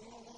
رسول